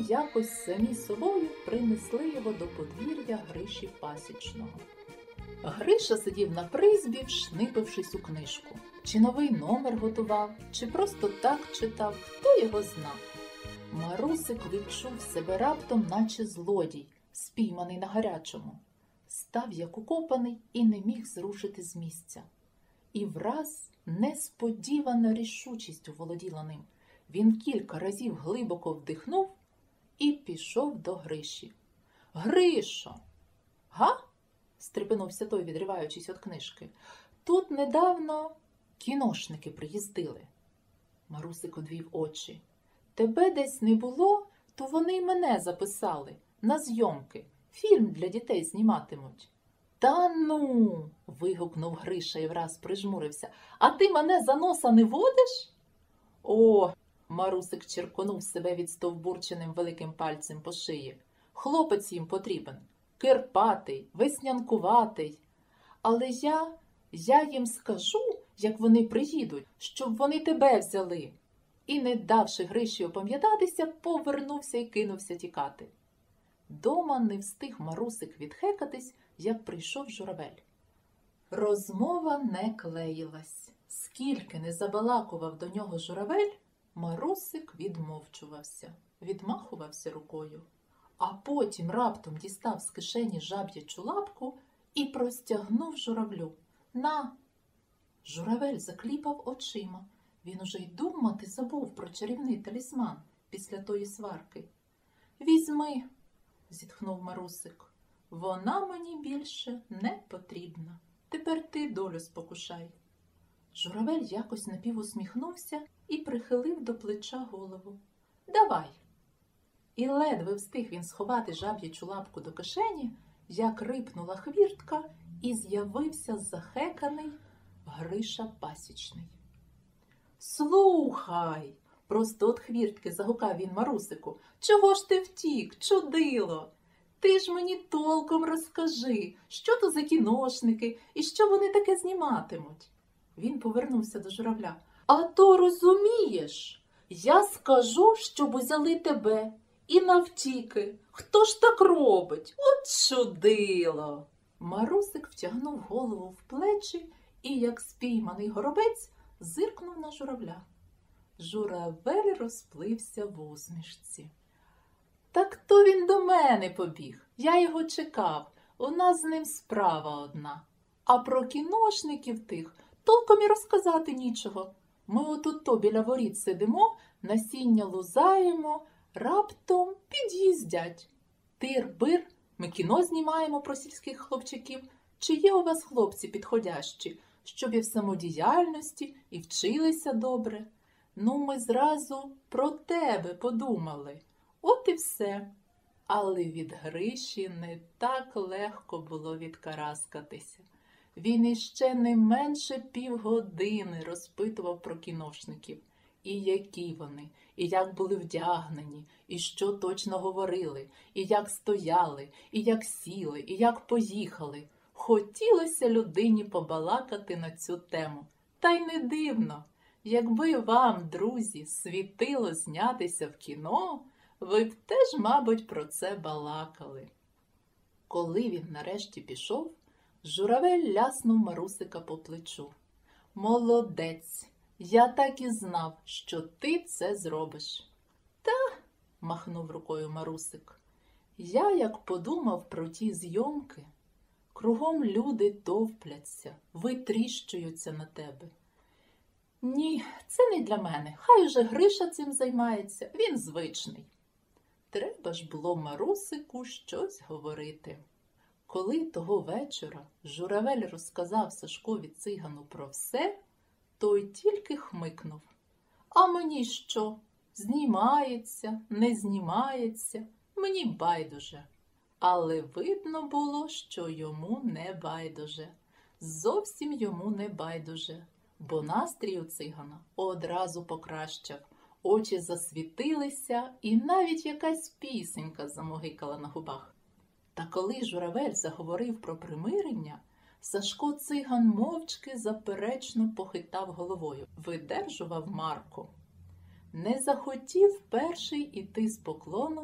якось самі собою принесли його до подвір'я Гриші Пасічного. Гриша сидів на призбі, вшнипившись у книжку. Чи новий номер готував, чи просто так читав, хто його знав. Марусик відчув себе раптом, наче злодій, спійманий на гарячому. Став як укопаний і не міг зрушити з місця. І враз несподівана рішучість оволоділа ним. Він кілька разів глибоко вдихнув і пішов до Гриші. Гришо! Га? стрепенувся той, відриваючись від книжки. Тут недавно кіношники приїздили. Марусик одвів очі. Тебе десь не було, то вони й мене записали на зйомки. Фільм для дітей зніматимуть. Та ну. вигукнув Гриша і враз прижмурився. А ти мене за носа не водиш? О, Марусик черконув себе відстовбурченим великим пальцем по шиї. Хлопець їм потрібен. Кирпатий, веснянкуватий. Але я, я їм скажу, як вони приїдуть, щоб вони тебе взяли. І, не давши Гриші опам'ятатися, повернувся і кинувся тікати. Дома не встиг Марусик відхекатись, як прийшов журавель. Розмова не клеїлась. Скільки не забалакував до нього журавель, Марусик відмовчувався, відмахувався рукою, а потім раптом дістав з кишені жаб'ячу лапку і простягнув журавлю. На. Журавель закліпав очима. Він уже й думати забув про чарівний талісман після тої сварки. Візьми, зітхнув Марусик. Вона мені більше не потрібна. Тепер ти долю спокушай. Журавель якось напівусміхнувся і прихилив до плеча голову. Давай. І ледве встиг він сховати жаб'ячу лапку до кишені, як рипнула хвіртка, і з'явився захеканий Гриша Пасічний. Слухай, просто от хвіртки загукав він Марусику. Чого ж ти втік, чудило? Ти ж мені толком розкажи, що то за кіношники і що вони таке зніматимуть. Він повернувся до журавля. А то розумієш, я скажу, щоб узяли тебе і навтіки. Хто ж так робить? От чудило. Марусик втягнув голову в плечі і, як спійманий горобець, зиркнув на журавля. Журавель розплився в усмішці. Так то він до мене побіг. Я його чекав. У нас з ним справа одна. А про кіношників тих толком і розказати нічого. Ми отут то біля воріт сидимо, насіння лузаємо, раптом під'їздять. Тир-бир, ми кіно знімаємо про сільських хлопчаків. Чи є у вас хлопці підходящі, щоб і в самодіяльності, і вчилися добре? Ну, ми зразу про тебе подумали. От і все. Але від Гриші не так легко було відкараскатися. Він іще не менше півгодини розпитував про кіношників, і які вони, і як були вдягнені, і що точно говорили, і як стояли, і як сіли, і як поїхали. Хотілося людині побалакати на цю тему. Та й не дивно, якби вам, друзі, світило знятися в кіно, ви б теж, мабуть, про це балакали. Коли він нарешті пішов, журавель ляснув Марусика по плечу. Молодець, я так і знав, що ти це зробиш. Та, махнув рукою Марусик, я як подумав про ті зйомки, кругом люди товпляться, витріщуються на тебе. Ні, це не для мене. Хай уже Гриша цим займається, він звичний. Треба ж було Марусику щось говорити. Коли того вечора журавель розказав Сашкові цигану про все, той тільки хмикнув. А мені що? Знімається, не знімається, мені байдуже. Але видно було, що йому не байдуже. Зовсім йому не байдуже, бо настрій у цигана одразу покращав очі засвітилися, і навіть якась пісенька замогикала на губах. Та коли журавель заговорив про примирення, Сашко циган мовчки заперечно похитав головою, видержував Марко. Не захотів перший іти з поклоном